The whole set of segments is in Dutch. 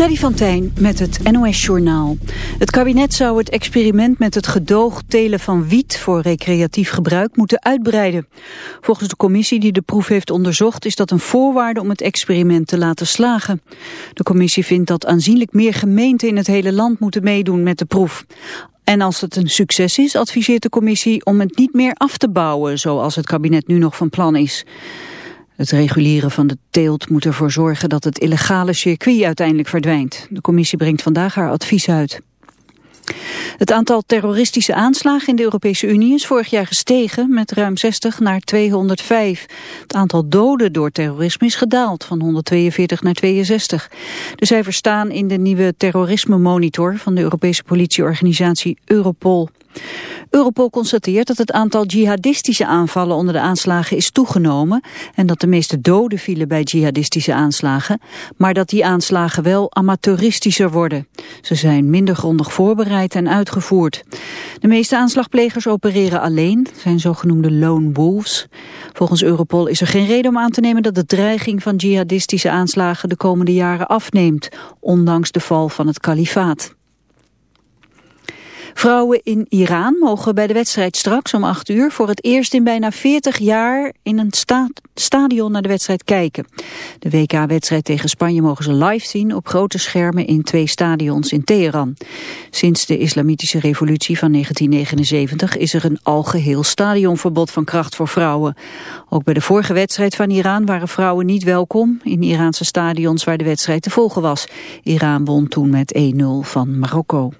Freddy van Tijn met het NOS-journaal. Het kabinet zou het experiment met het gedoog telen van wiet voor recreatief gebruik moeten uitbreiden. Volgens de commissie die de proef heeft onderzocht is dat een voorwaarde om het experiment te laten slagen. De commissie vindt dat aanzienlijk meer gemeenten in het hele land moeten meedoen met de proef. En als het een succes is, adviseert de commissie om het niet meer af te bouwen, zoals het kabinet nu nog van plan is. Het reguleren van de teelt moet ervoor zorgen dat het illegale circuit uiteindelijk verdwijnt. De commissie brengt vandaag haar advies uit. Het aantal terroristische aanslagen in de Europese Unie is vorig jaar gestegen met ruim 60 naar 205. Het aantal doden door terrorisme is gedaald van 142 naar 62. De cijfers staan in de nieuwe terrorisme monitor van de Europese politieorganisatie Europol. Europol constateert dat het aantal jihadistische aanvallen onder de aanslagen is toegenomen en dat de meeste doden vielen bij jihadistische aanslagen, maar dat die aanslagen wel amateuristischer worden. Ze zijn minder grondig voorbereid en uitgevoerd. De meeste aanslagplegers opereren alleen, zijn zogenoemde lone wolves. Volgens Europol is er geen reden om aan te nemen dat de dreiging van jihadistische aanslagen de komende jaren afneemt, ondanks de val van het kalifaat. Vrouwen in Iran mogen bij de wedstrijd straks om 8 uur voor het eerst in bijna 40 jaar in een sta stadion naar de wedstrijd kijken. De WK-wedstrijd tegen Spanje mogen ze live zien op grote schermen in twee stadions in Teheran. Sinds de islamitische revolutie van 1979 is er een algeheel stadionverbod van kracht voor vrouwen. Ook bij de vorige wedstrijd van Iran waren vrouwen niet welkom in Iraanse stadions waar de wedstrijd te volgen was. Iran won toen met 1-0 van Marokko.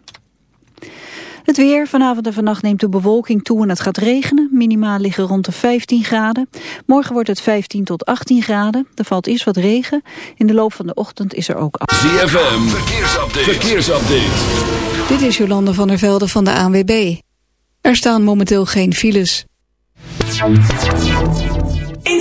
Het weer, vanavond en vannacht neemt de bewolking toe en het gaat regenen. Minimaal liggen rond de 15 graden. Morgen wordt het 15 tot 18 graden. Er valt eerst wat regen. In de loop van de ochtend is er ook... ZFM, verkeersupdate. verkeersupdate. Dit is Jolande van der Velde van de ANWB. Er staan momenteel geen files. In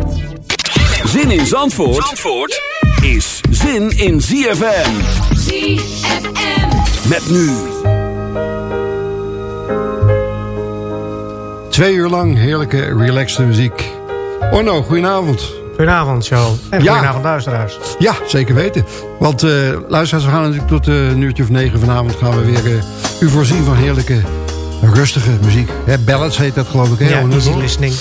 Zin in Zandvoort, Zandvoort is zin in ZFM. ZFM. Met nu. Twee uur lang heerlijke, relaxte muziek. Orno, goedenavond. Goedenavond, Joe. En Ja. goedenavond, luisteraars. Ja, zeker weten. Want eh luisteraars, we gaan natuurlijk tot eh, een uurtje of negen vanavond... gaan we weer eh, u voorzien van heerlijke, rustige muziek. Hè, ballads heet dat geloof ik. Hè, Ja, easy listening.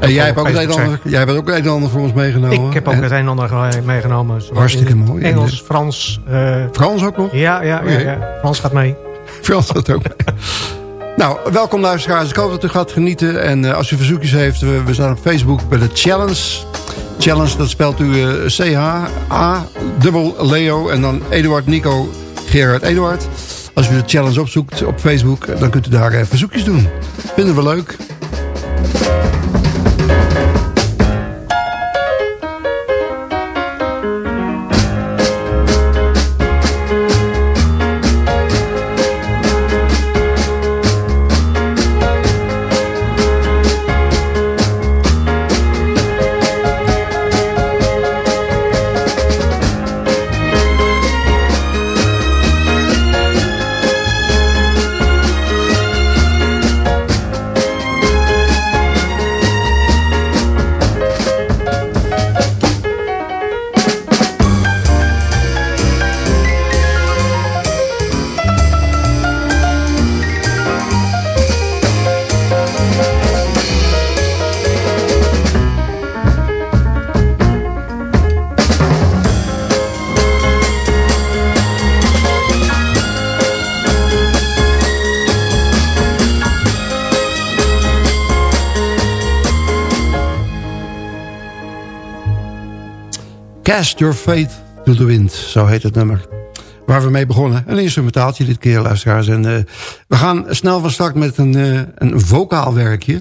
En jij hebt, ook een ander, jij hebt ook het een en ander voor ons meegenomen. Ik heb ook En het een en ander ge- meegenomen. Hartstikke in mooi. En Engels, Frans. eh, Frans ook nog? ja, ja, ja. Frans gaat mee. Frans dat ook. nou, welkom luisteraars. Ik hoop dat u gaat genieten. En eh, als u verzoekjes heeft, we, we staan op Facebook bij de Challenge. Challenge, dat spelt u eh, C-H-A, dubbel Leo en dan Eduard, Nico, Gerard, Eduard. Als u de challenge opzoekt op Facebook, dan kunt u daar eh, verzoekjes doen. Vinden we leuk. Cast Your Fate to the Wind, zo heet het nummer. Waar we mee begonnen. Een instrumentaaltje dit keer, luisteraars. En, uh, we gaan snel van start met een, uh, een vocaal werkje.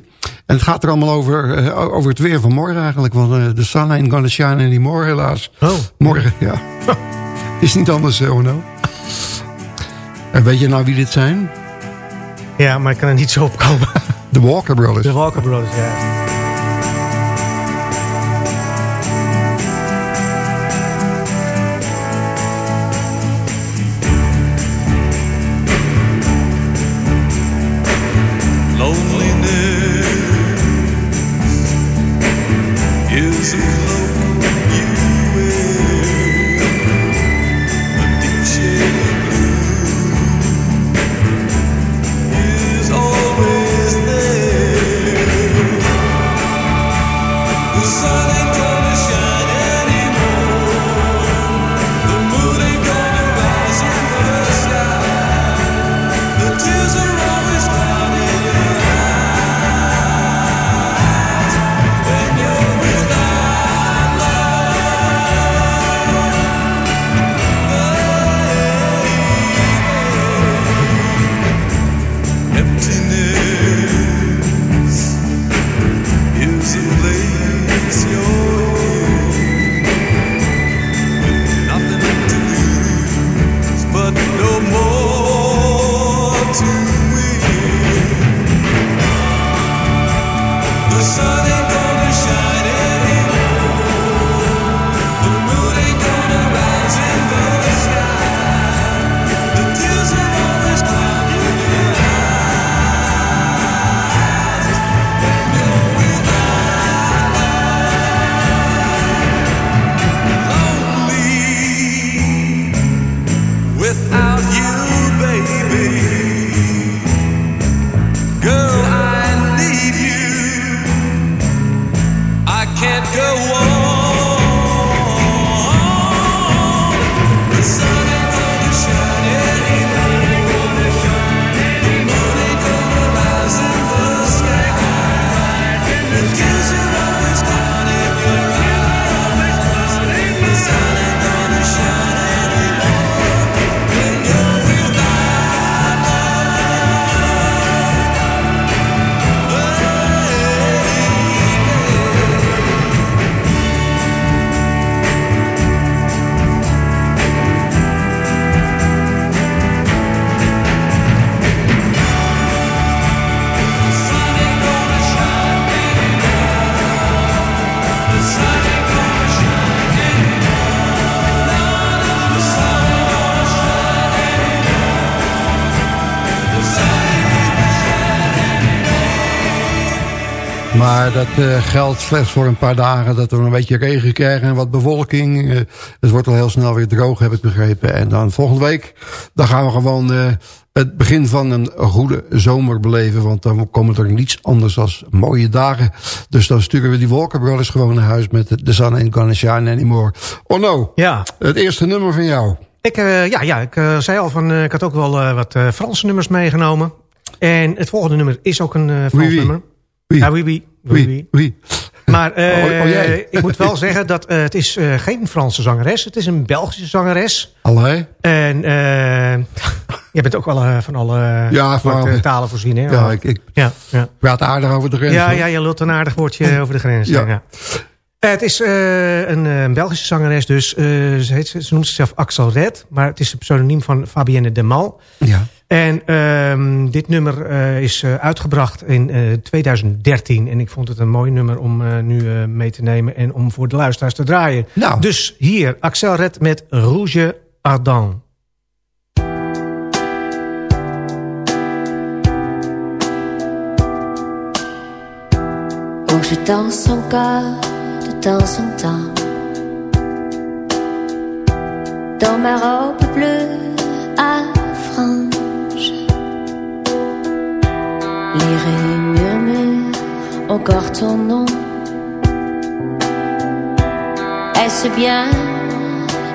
En het gaat er allemaal over, uh, over het weer van morgen eigenlijk. Want de sun ain't gonna shine anymore, helaas. Oh. Morgen, ja. Is niet anders, Ono. En weet je nou wie dit zijn? Ja, maar ik kan er niet zo op komen. De Walker Brothers. De Walker Brothers, ja. Dat eh, geldt slechts voor een paar dagen dat we een beetje regen krijgen en wat bewolking. Eh, het wordt al heel snel weer droog, heb ik begrepen. En dan volgende week, dan gaan we gewoon eh, het begin van een goede zomer beleven. Want dan komen er niets anders als mooie dagen. Dus dan sturen we die wolkenbrothers gewoon naar huis met de sun ain't gonna shine anymore. Oh no, Ja, het eerste nummer van jou. ik, ja, ja, ik zei al van, ik had ook wel wat Franse nummers meegenomen. En het volgende nummer is ook een Frans Oui, oui. nummer. Wie? Ja, oui, oui. Oui? Maar eh, Oh, oh, jij. ik moet wel zeggen dat eh, het is eh, geen Franse zangeres. Het is een Belgische zangeres. Allee? En eh je bent ook wel eh, van alle Ja, van- talen voorzien. Hè? Ja, ik, ik ja, ja. praat aardig over de grens. ja, hoor. ja, je lult een aardig woordje over de grens. Ja. Ja. Eh, het is eh, een, eh, Belgische zangeres, dus eh, ze, heet, ze noemt zichzelf Axel Red. Maar het is een pseudoniem van Fabienne de Mal. Ja. En ehm, dit nummer eh, is eh, uitgebracht in eh, 2013. En ik vond het een mooi nummer om eh, nu eh, mee te nemen... en om voor de luisteraars te draaien. Nou. Dus hier, Axel Red met Rouge Ardent. Oh, je danse encore temps en temps. Dans ma robe bleue à franges Les raies encore ton nom. Est-ce bien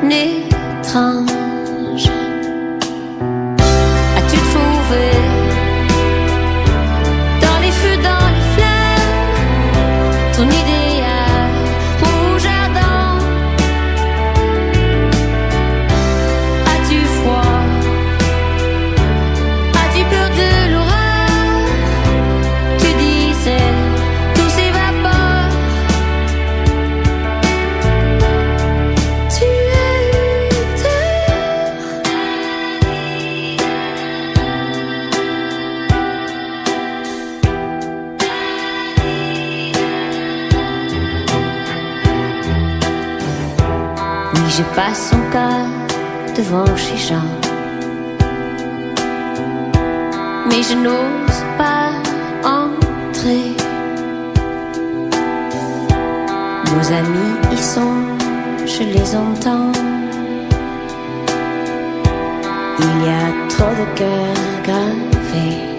étrange? Passe son quart devant chez Jean. Mais je n'ose pas entrer. Nos amis y sont, je les entends. Il y a trop de cœurs gravés.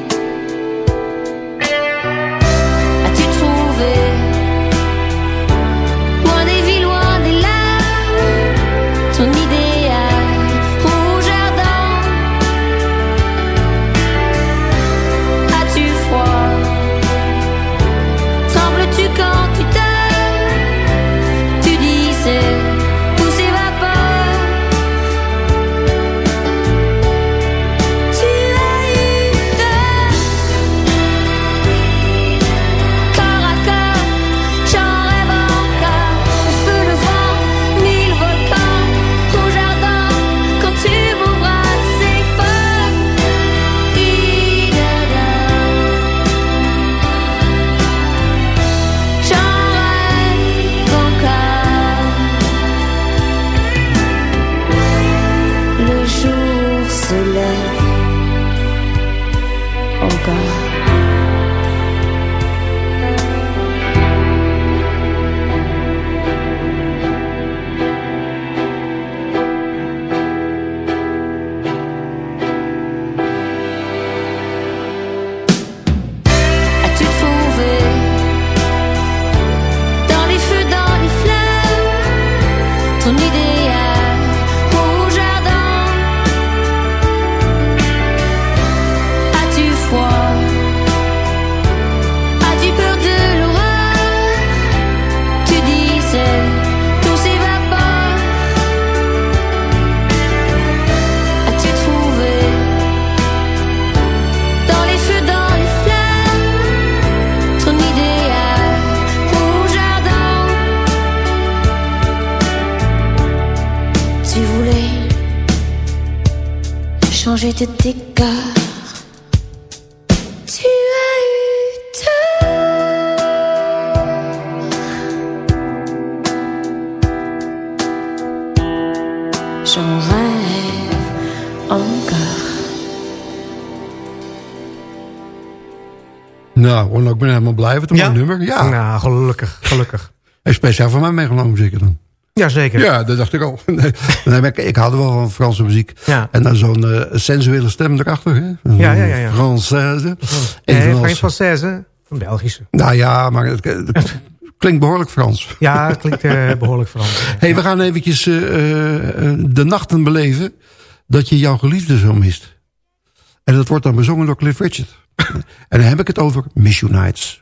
Tes décors Tu as eu tort J'en rêve encore Nou, ik ben helemaal blij. Een mooi nummer. Ja. Nou, gelukkig, gelukkig. Hij is speciaal voor mij meegenomen, zeker dan. Jazeker. Ja, dat dacht ik al. Nee, ik, ik hou wel van Franse muziek. Ja. En dan zo'n eh, sensuele stem erachter. Hè? Ja, ja, ja, ja. Française. Nee, geen Française, een Belgische. Nou ja, maar het, het klinkt behoorlijk Frans. Ja, het klinkt eh, behoorlijk Frans. hey, we gaan eventjes eh, de nachten beleven dat je jouw geliefde zo mist. En dat wordt dan bezongen door Cliff Richard. en dan heb ik het over Miss You Nights.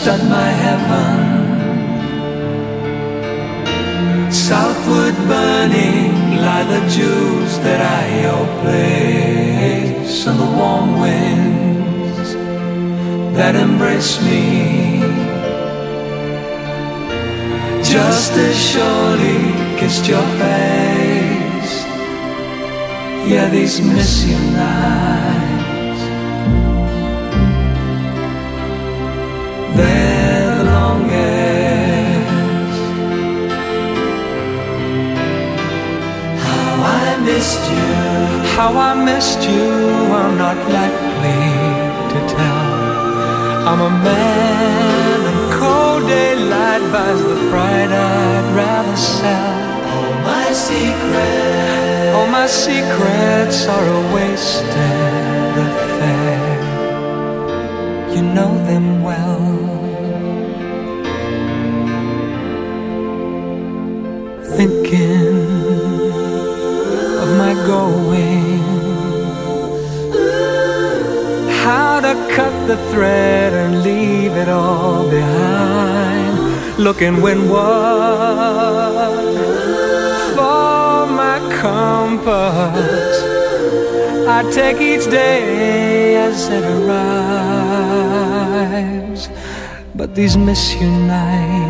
stud my heaven. Southward burning lie the jewels that I your place and the warm winds that embrace me just as surely kissed your face. Yeah, these miss you nights. How I missed you, I'm not likely to tell. I'm a man, and cold daylight buys the pride I'd rather sell. All my secrets All my secrets are a wasted affair. You know them well. Cut the thread and leave it all behind. Looking windward for my compass. I take each day as it arrives. But these miss you nights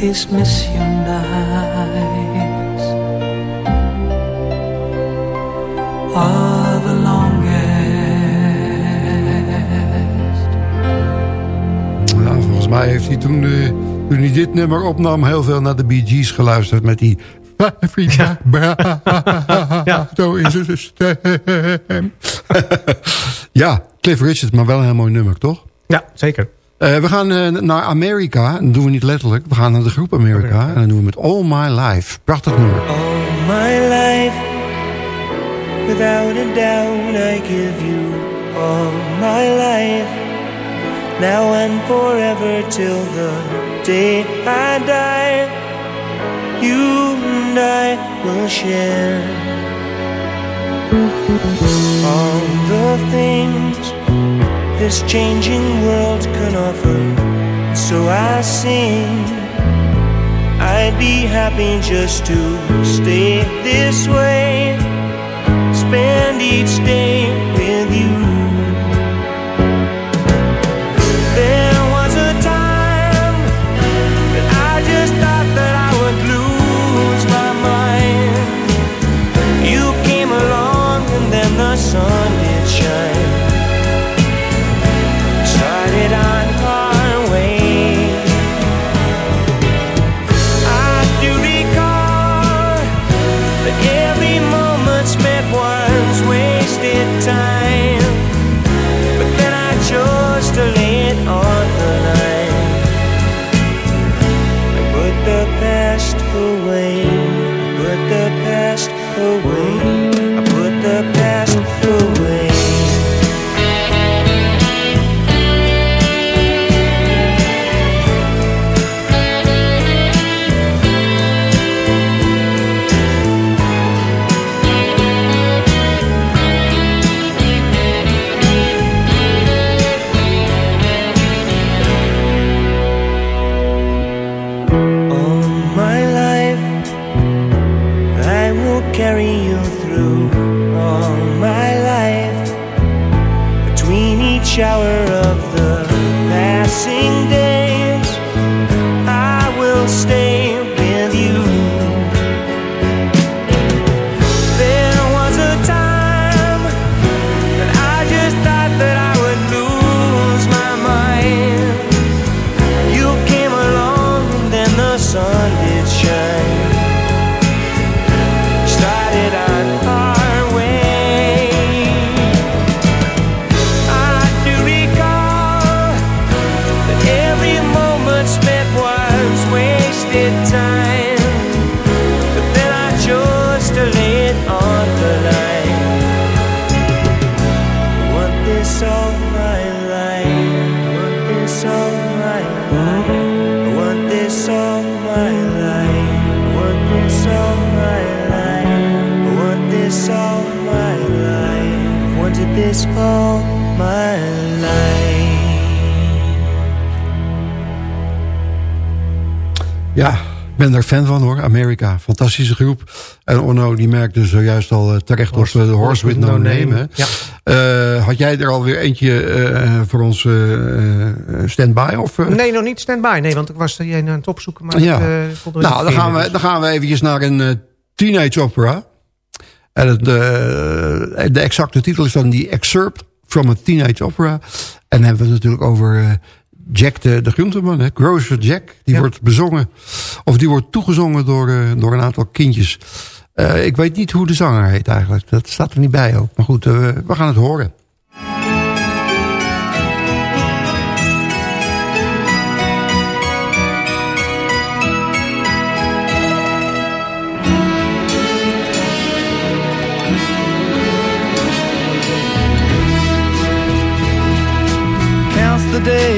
These miss you nights are the longest. Ja, volgens mij heeft hij toen, eh, toen hij dit nummer opnam... heel veel naar de Bee Gees geluisterd met die... Ja. Zo in zijn stem. ja, Cliff Richard, maar wel een heel mooi nummer, toch? Ja, zeker. Eh, we gaan eh, naar Amerika. Dat doen we niet letterlijk. We gaan naar de groep Amerika. En dan doen we met All My Life. Prachtig nummer. All my life, without a doubt, I give you all my life. Now and forever till the day I die. You and I will share all the things this changing world can offer. So I sing. I'd be happy just to stay this way. Spend each day with you. Time. But then I chose to lay it on the line. I put the past away. Put the past away. Ben er fan van hoor. Amerika, fantastische groep. En Orno die merkte zojuist al eh, terecht op de Horse with No Name. Ja. Eh, had jij er alweer eentje eh, voor ons eh, stand-by? Of? Nee, nog niet stand-by. Nee, want ik was er jij aan het opzoeken. Maar Ja. ik, Nou, dan gaan, we, dan gaan we eventjes naar een teenage opera. En het, de exacte titel is dan die Excerpt from a Teenage Opera. En dan hebben we het natuurlijk over Jack de, de Groenteman. Hè? Grocer Jack. Die Ja. wordt bezongen. Of die wordt toegezongen door, eh, door een aantal kindjes. Eh, ik weet niet hoe de zanger heet eigenlijk. Dat staat er niet bij ook. Maar goed, eh, we gaan het horen. counts the days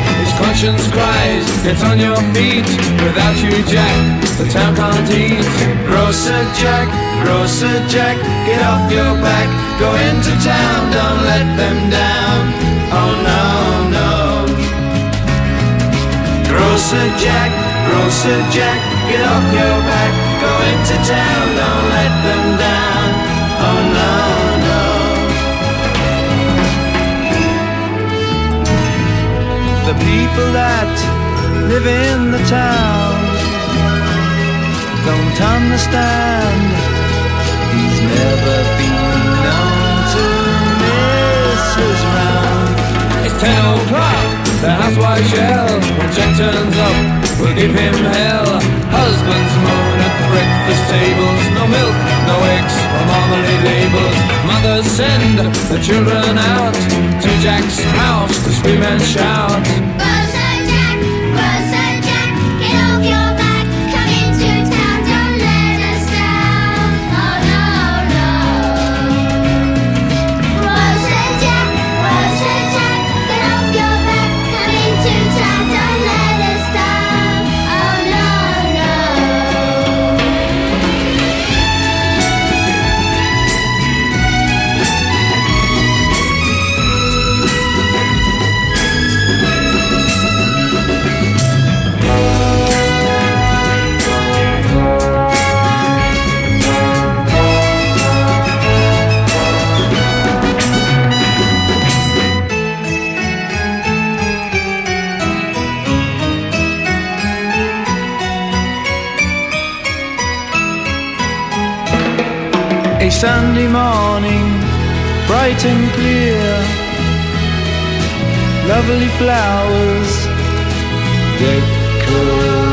Conscience cries, get on your feet. Without you, Jack, the town can't eat. Grocer Jack, Grocer Jack, get off your back. Go into town, don't let them down. Oh no, no. Grocer Jack, Grocer Jack, get off your back. Go into town, don't let them down. The people that live in the town don't understand. He's never been known to miss his round. It's ten o'clock, the housewife shell. When Jack turns up, we'll give him hell. Husbands at breakfast tables. No milk, no eggs, or marmalade labels. Mothers send the children out to Jack's house to scream and shout. Bright and clear. Lovely flowers decorate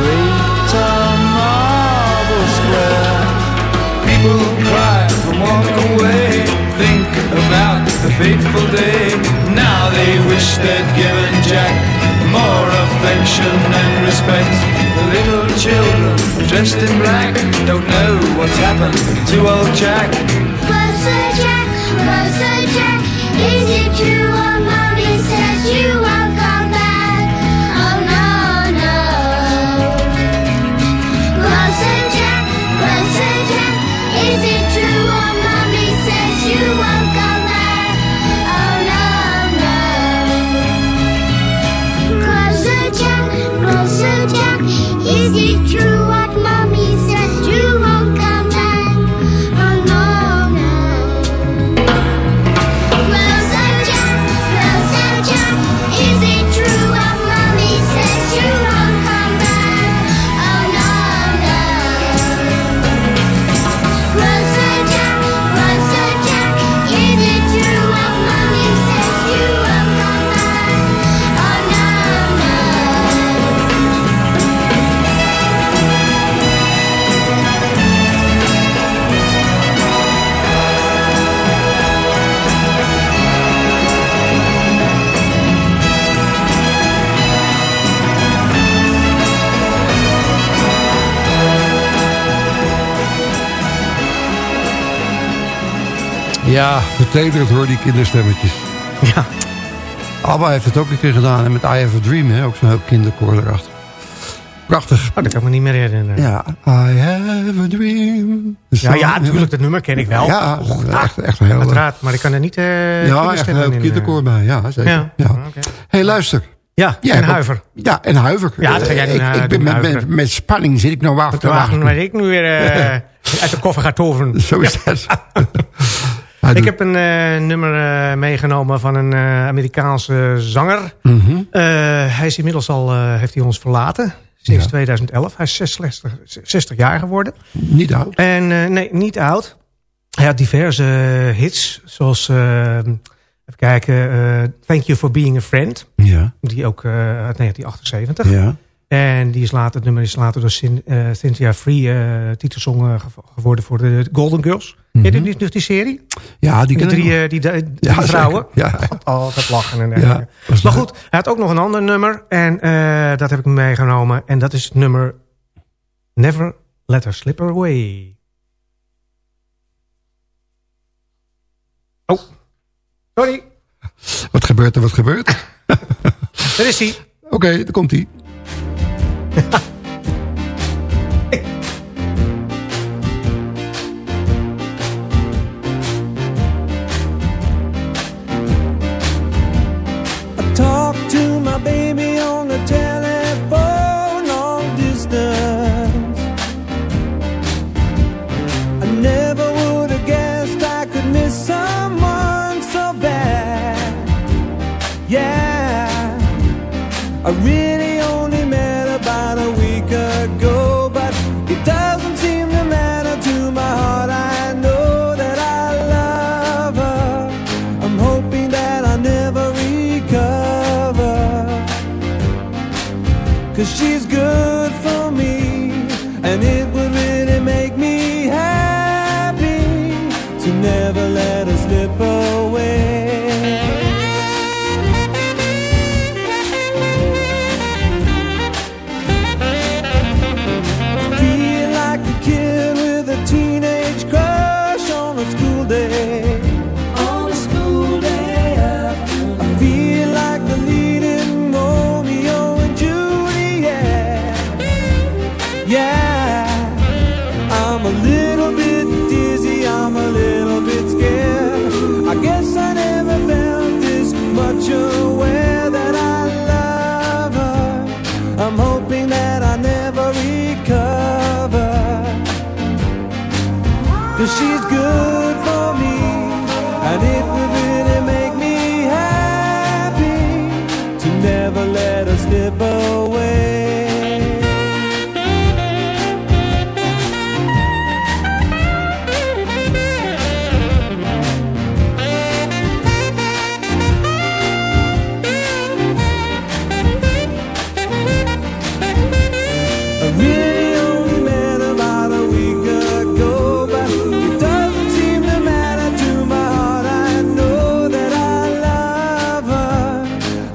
a marble square. People cry and walk away. Think about the fateful day. Now they wish they'd given Jack more affection and respect. The little children dressed in black don't know what's happened to old Jack. Jack, Jack, is it true Ja, vertederend hoor, die kinderstemmetjes. Ja. Abba heeft het ook een keer gedaan. En met I Have a Dream, hè? ook zo'n heel kinderkoor erachter. Prachtig. Oh, dat kan ik me niet meer herinneren. Ja, I have a dream. Ja, ja, natuurlijk, dat nummer ken ik wel. Ja, echt, echt heel... Uiteraard, maar ik kan er niet eh ja, echt een heel in, kinderkoor eh. bij. Ja, zeker. Ja, Ja. oké. hey, luister. Ja, Jij en huiver. Ja, en huiver. Ja, dan ga jij Eh, doen, ik, eh, ik ben doen met, met, met spanning zit ik nog wachten. Te wachten waar ik nu weer eh, uit de koffer ga toveren. Zo is dat. Hij Ik doet- heb een eh, nummer eh, meegenomen van een eh, Amerikaanse zanger. Mhm. Eh, hij is inmiddels al, heeft hij ons verlaten. Sinds Ja. 2011. Hij is 60, 60 jaar geworden. Niet oud. En nee, niet oud. Hij had diverse hits. Zoals, even kijken, Thank You For Being A Friend. Ja, Die ook uit 1978. ja. En die is later, het nummer is later door Cyn- Cynthia Free titelsong geworden voor de Golden Girls. Mhm. Ken je die, die, die serie? Ja, die Die ken drie, nog. eh, die, die, die Ja, vrouwen. Ja. Altijd lachen en Ja, dergelijke. was Maar goed, hij had ook nog een ander nummer. En eh, dat heb ik meegenomen. En dat is het nummer Never Let Her Slip Away. Oh, sorry. Wat gebeurt er, wat gebeurt? Daar is hij. Oké, daar komt hij. I really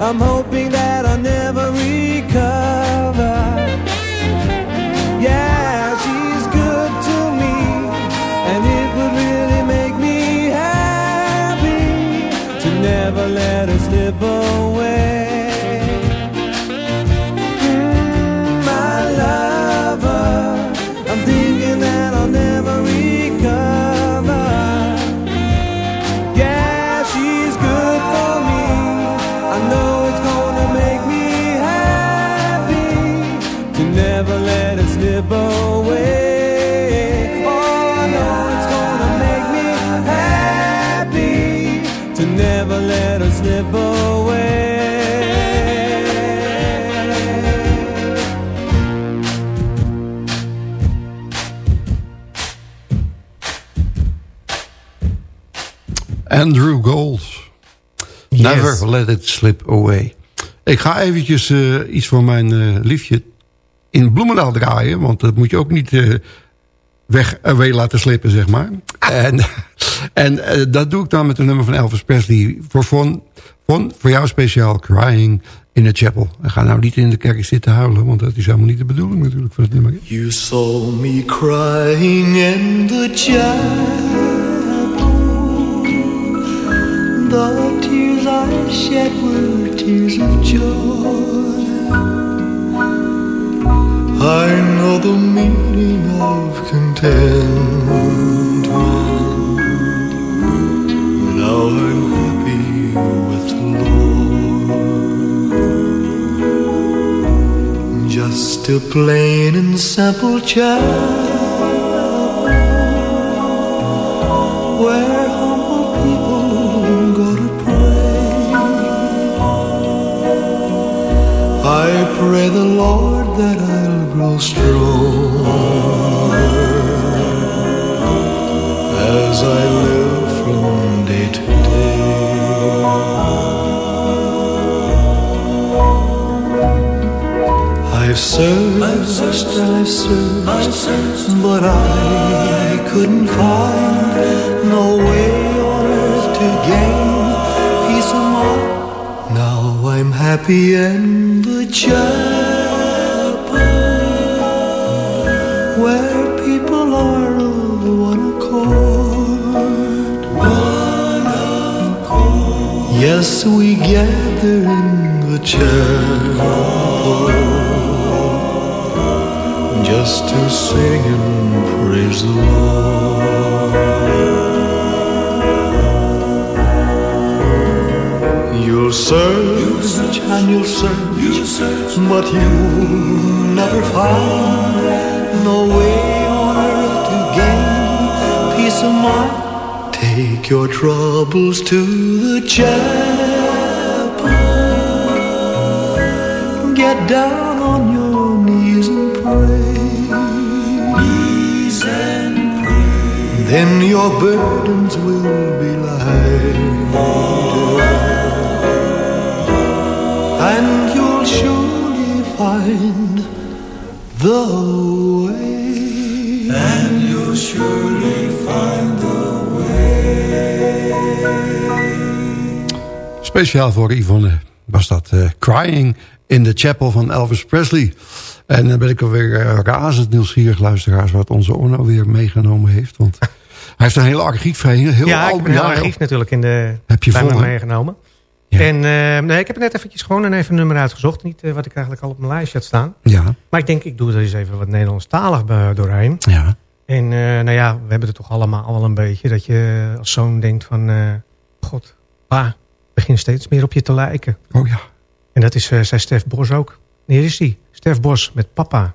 I'm hoping Never let it slip away. Ik ga eventjes eh, iets voor mijn eh, liefje in Bloemendaal draaien. Want dat moet je ook niet eh, weg away laten slippen, zeg maar. En, en eh, dat doe ik dan met een nummer van Elvis Presley. Voor, Von, Von, voor jou speciaal, Crying in a Chapel. En ga nou niet in de kerk zitten huilen. Want dat is helemaal niet de bedoeling natuurlijk van het nummer. You saw me crying in the chapel The I shed were tears of joy. I know the meaning of contentment. Now I'm happy with the Lord. Just a plain and simple child where pray the Lord that I'll grow strong as I live from day to day. I've searched, I've searched, but I couldn't find no way happy in the chapel where people are of one accord. One accord. Yes, we gather in the chapel just to sing and praise the Lord. Search and you'll search, but you'll never find no way on earth to gain peace of mind. Take your troubles to the chapel. Get down on your knees and pray. Knees and pray. Then your burdens find the way. And you'll surely find the way. Speciaal voor Yvonne was dat eh, Crying in the Chapel van Elvis Presley. En dan ben ik alweer uh, razend nieuwsgierig luisteraars... wat onze Orno weer meegenomen heeft. Want hij heeft een hele archief. Heel, heel ja, ik heb een heel archief natuurlijk in de, Heb je bij vol, meegenomen. En eh, nee, ik heb net eventjes gewoon een even nummer uitgezocht. Niet eh, wat ik eigenlijk al op mijn lijstje had staan. Ja, Maar ik denk, ik doe er eens even wat Nederlandstalig doorheen. ja. En eh, nou ja, we hebben het toch allemaal al een beetje. Dat je als zoon denkt van... eh, God, pa, begin steeds meer op je te lijken. Oh ja. En dat is, zei Stef Bos ook. Hier is hij. Stef Bos met papa.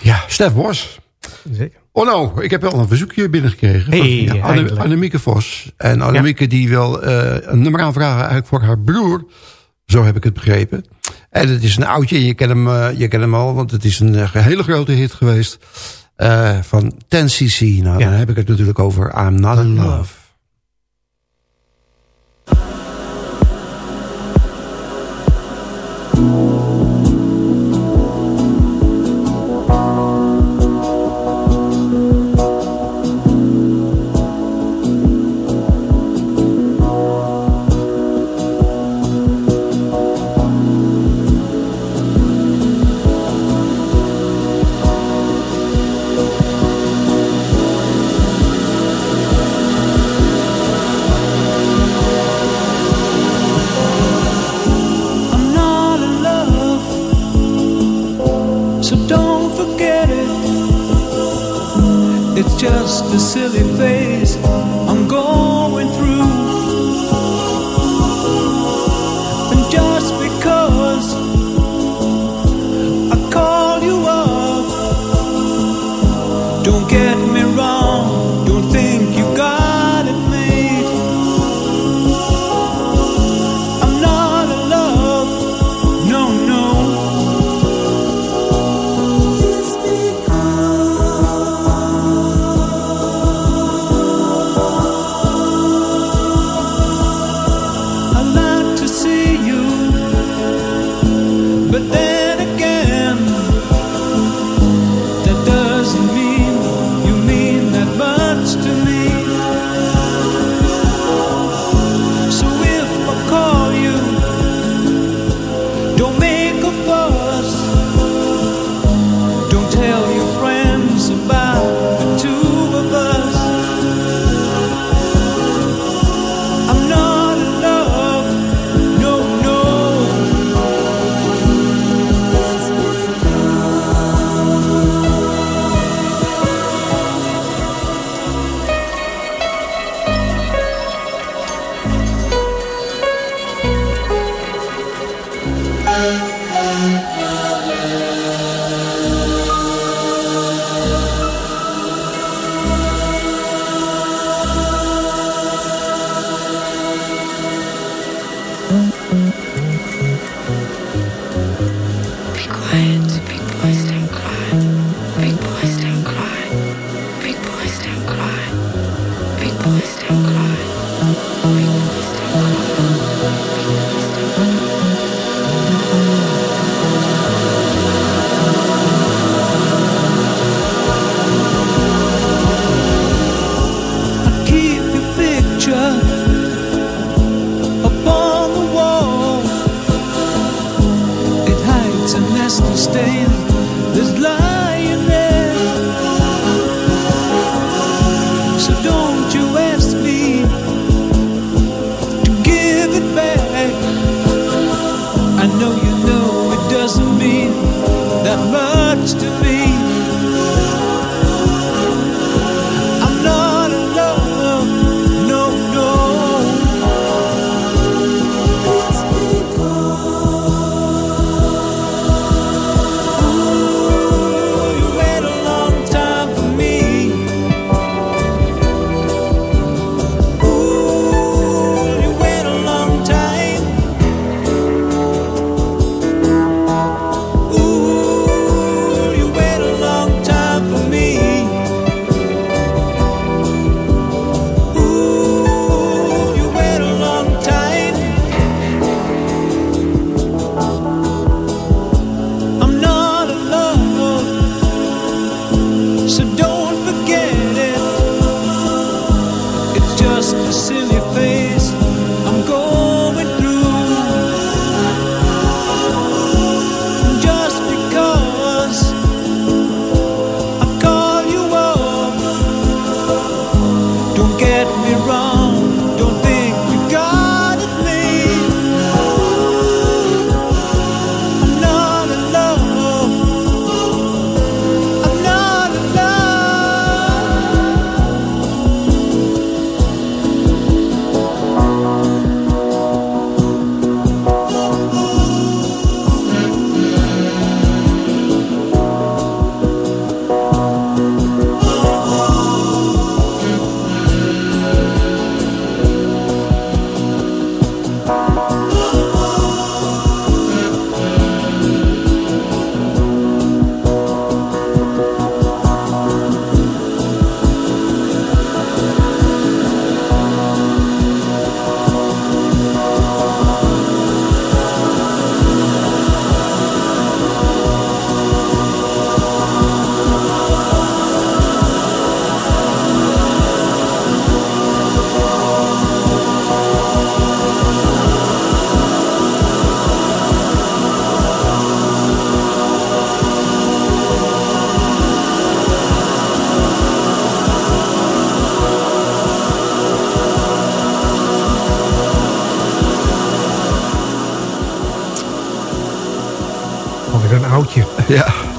Ja, Stef Bos. Zeker. Oh nou, ik heb wel een verzoekje binnengekregen. Hey, van ja, Anne. Annemieke Vos. En Annemieke die wil eh, een nummer aanvragen eigenlijk voor haar broer. Zo heb ik het begrepen. En het is een oudje, je kent hem, eh, je kent hem al, want het is een eh, hele grote hit geweest. eh, van 10cc. Nou, Ja. dan heb ik het natuurlijk over I'm Not In Love. I'm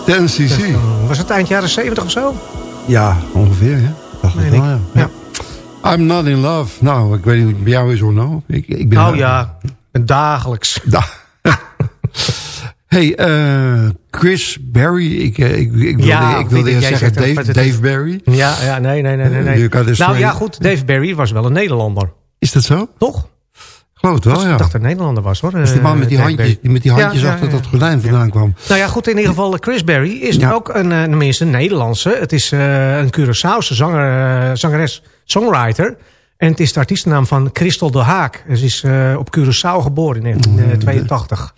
Tennessee Sea. Was het eind jaren 70 of zo? Ja, ongeveer, ja. Dacht ik wel, ja. ja. I'm not in love. Nou, ik weet niet hoe het bij jou is of nou. Ik, ik ben Oh ja, en dagelijks. Da hey, eh, Chris Berry. Ik, eh, ik, ik wilde, Ja, ik wilde eerst jij zeggen Dave, het Berry. Ja, ja nee, nee, nee. nee, nee. Dus nou ja, goed. Dave Barry was wel een Nederlander. Is dat zo? Toch? Geloof het wel, Ik ja. dacht dat Nederlander was, hoor. Is die man met die eh, handjes, die met die handjes Ja, ja, achter dat gordijn vandaan kwam. Nou ja, goed, in ieder geval Chris Berry is ook een, eh, tenminste een Nederlandse. Het is eh, een Curaçaose zanger, eh, zangeres, songwriter. En het is de artiestennaam van Christel de Haak. Ze is eh, op Curaçao geboren in 1982.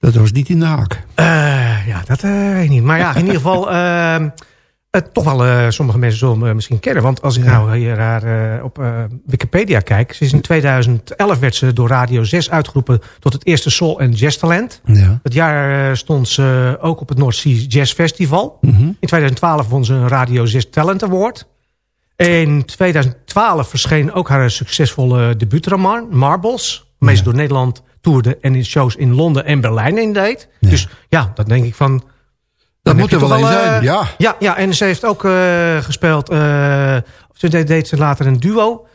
Dat was niet in de haak. Eh, ja, dat eh, weet ik niet. Maar ja, in ieder geval... eh, toch wel, eh, sommige mensen zullen eh, misschien kennen. Want als ik nou hier naar, eh, op Wikipedia kijk... Ze is in 2011 werd ze door Radio 6 uitgeroepen... tot het eerste soul- en jazztalent. Ja. Het jaar stond ze ook op het North Sea Jazz Festival. Mhm. In 2012 won ze een Radio 6 Talent Award. In 2012 verscheen ook haar succesvolle debuutroman Marbles. Waarmee ze door Nederland toerde en in shows in Londen en Berlijn in deed. Dus ja, dan denk ik van... Dat dan moet er wel een eh, zijn, ja. ja. Ja, en ze heeft ook eh, gespeeld... eh, ze deed, deed ze later een duo.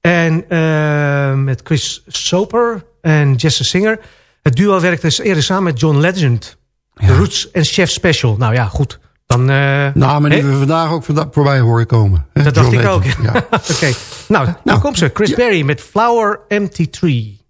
En eh, met Chris Soper en Jesse Singer. Het duo werkte dus eerder samen met John Legend. The Roots en Chef Special. Nou ja, goed. Dan, eh, Namen die hè? we vandaag ook voorbij horen komen. Dat dacht ik ook. Ja. Oké. Nou, nou komt ze. Chris Berry met Flower Empty Tree.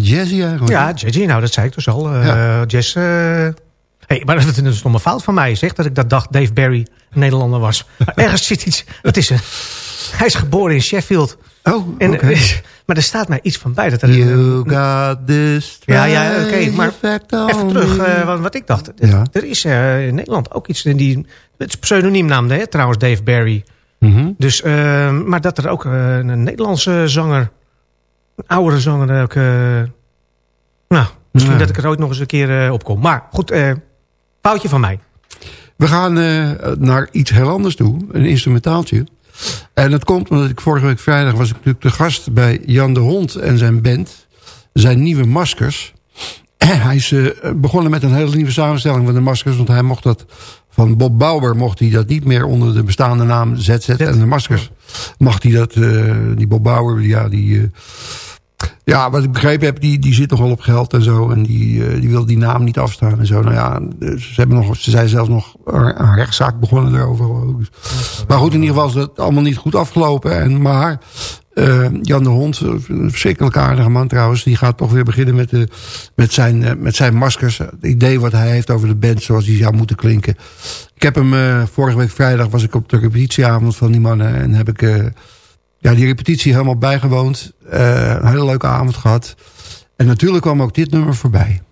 Beetje jazzy eigenlijk. Ja, jazzy, nou dat zei ik dus al. Eh, Jazz... eh, Hey, maar dat is een stomme fout van mij, zeg. Dat ik dat dacht Dave Barry een Nederlander was. Maar ergens zit iets... Het is een, hij is geboren in Sheffield. Oh, En, oké. maar er staat mij iets van bij. Dat er, You got this ja, ja, oké. maar even terug, eh, wat, wat ik dacht. Ja. Er is eh, in Nederland ook iets in die... Het is pseudoniemnaam, hè, trouwens, Dave Barry. Mhm. Dus, eh, maar dat er ook eh, een Nederlandse zanger... Oudere zanger ook... eh, nou, misschien Ja. dat ik er ooit nog eens een keer eh, op kom. Maar goed, eh, foutje van mij. We gaan naar iets heel anders toe. Een instrumentaaltje. En dat komt omdat ik vorige week vrijdag was ik natuurlijk de gast bij Jan de Hond en zijn band. Zijn nieuwe maskers. En hij is begonnen met een hele nieuwe samenstelling van de maskers. Want hij mocht dat van Bob Bauer mocht hij dat niet meer onder de bestaande naam ZZ en de maskers. Mag hij dat, eh, die Bob Bauer, ja, die... eh, ja, wat ik begrepen heb, die, die zit nogal op geld en zo. En die, eh, die wil die naam niet afstaan en zo. Nou ja, ze, hebben nog, ze zijn zelfs nog een rechtszaak begonnen ik. Dus- Maar goed, in ieder geval is dat allemaal niet goed afgelopen. En, maar eh, Jan de Hond, een verschrikkelijk aardige man trouwens... die gaat toch weer beginnen met, de, met, zijn, eh, met zijn maskers. Het idee wat hij heeft over de band zoals die zou moeten klinken. Ik heb hem eh, vorige week vrijdag was ik op de repetitieavond van die mannen... en heb ik... ja, die repetitie helemaal bijgewoond. Een hele leuke avond gehad. En natuurlijk kwam ook dit nummer voorbij.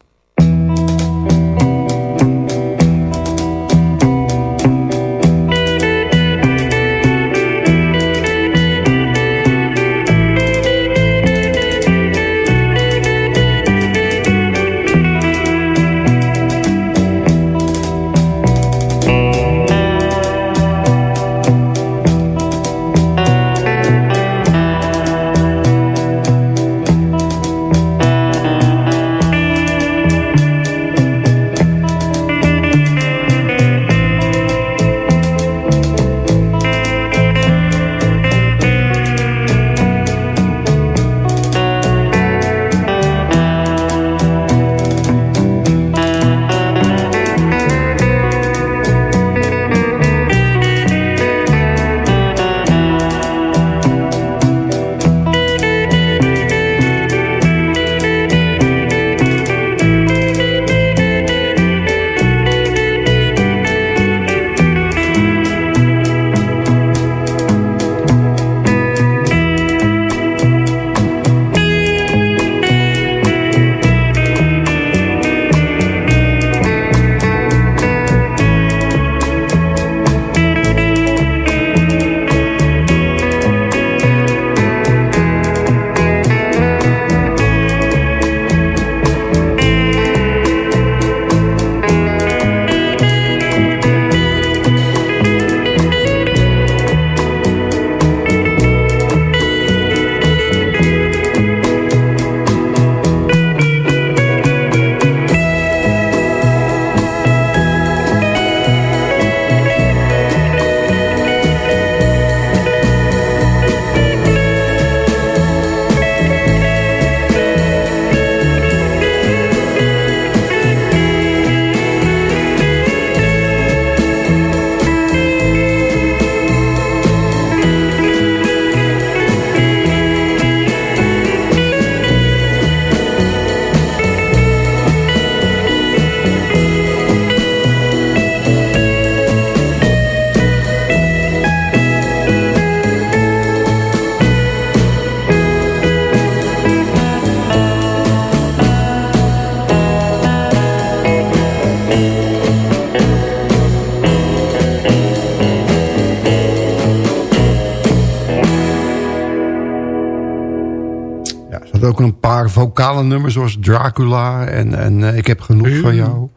Nummers zoals Dracula en, en eh, Ik heb genoeg van jou.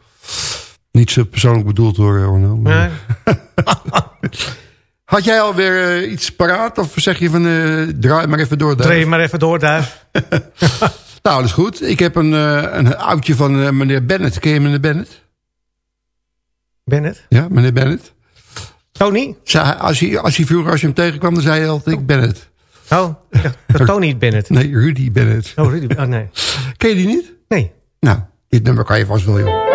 Niet zo persoonlijk bedoeld door Orno. maar- Had jij alweer eh, iets paraat? Of zeg je van eh, draai maar even door? Duif? Dreef maar even door, Duif. Nou, dat is goed. Ik heb een, eh, een oudje van meneer Bennett. Ken je meneer Bennett? Bennett? Ja, meneer Bennett. Tony? Zei hij- Als hij, als hij vroeger, als je hem tegenkwam, dan zei hij altijd, ik Bennett. Oh, Tony Bennett. Nee, Rudy Bennett. Oh, Rudy. Oh, nee. Ken je die niet? Nee. Nou, dit nummer kan je vast wel, joh.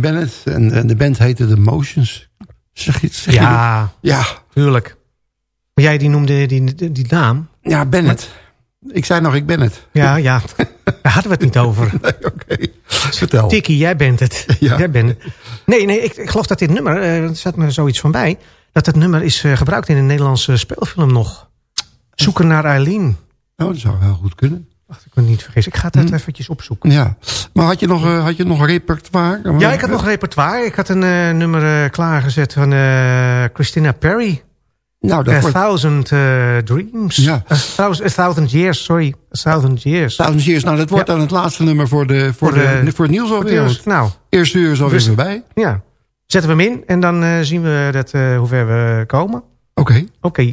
Bennett. En, en de band heette The Motions. Zeg je, zeg Ja? Ja. tuurlijk. Maar jij die noemde die, die, die naam. Ja, Bennett. Ik zei nog, ik ben het. Ja, ja. Daar hadden we het niet over. Nee, oké. Vertel. Tikkie, jij bent het. Ja. Jij bent het. Nee, nee ik, ik geloof dat dit nummer, eh, er zat me zoiets van bij... dat het nummer is eh, gebruikt in een Nederlandse speelfilm nog. Zoeken naar Eileen. Oh, dat zou heel goed kunnen. Wacht, ik kan het niet vergeten. Ik ga het Hm. eventjes opzoeken. Ja. Maar had je nog, eh, had je nog repertoire? Ja, ik had nog repertoire. Ik had een eh, nummer eh, klaargezet van Christina Perry. Nou, dat A wordt... Thousand Dreams. Ja. A, thousand, a Thousand Years, sorry. A Thousand Years. Thousand Years. Nou, dat wordt Ja. dan het laatste nummer voor, de, voor, Voor de, de- voor het nieuws alweer. Nou, Eerste uur is alweer Dus- voorbij. ja. Zetten we hem in en dan zien we dat, hoe ver we komen. Oké. Oké.